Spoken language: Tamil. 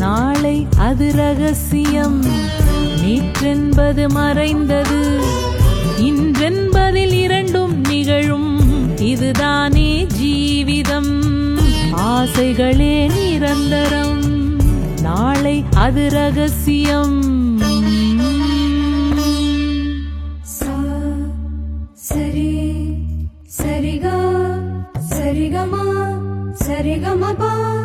நாளை அது ரகசியம். நேற்றென்பது மறைந்தது இன்றென்பதில் இரண்டும் நிகழும். இதுதானே ஜீவிதம். ஆசைகளே நிரந்தரம். நாளை அது ரகசியம். சரி சரிகா சரிகமா சரிகமபா.